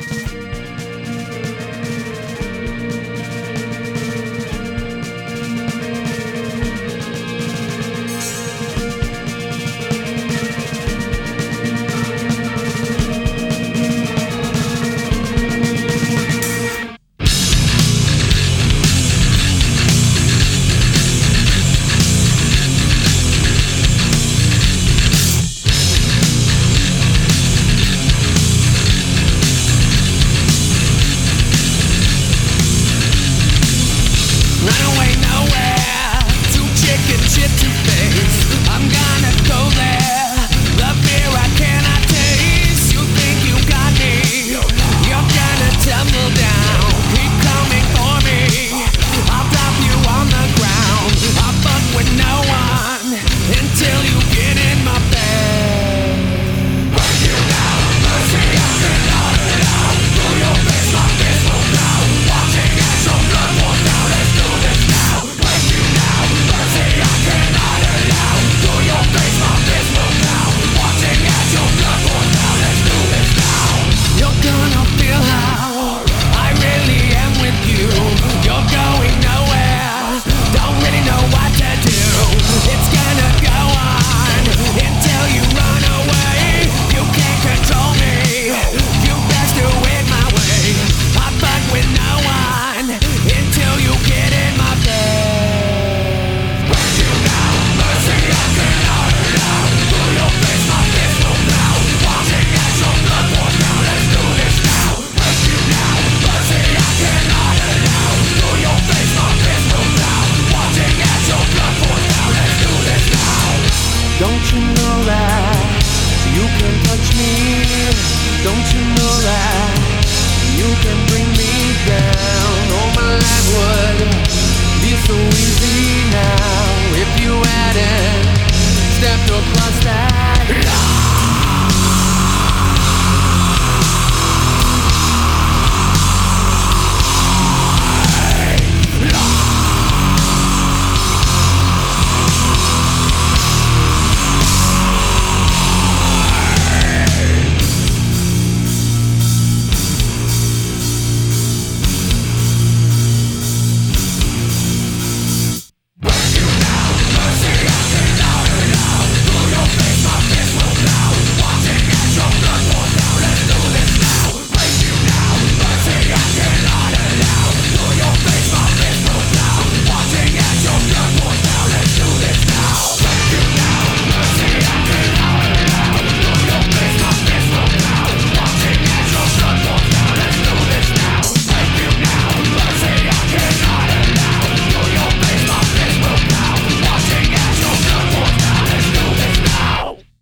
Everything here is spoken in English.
Bye. can bring me down. Oh, my life would be so easy.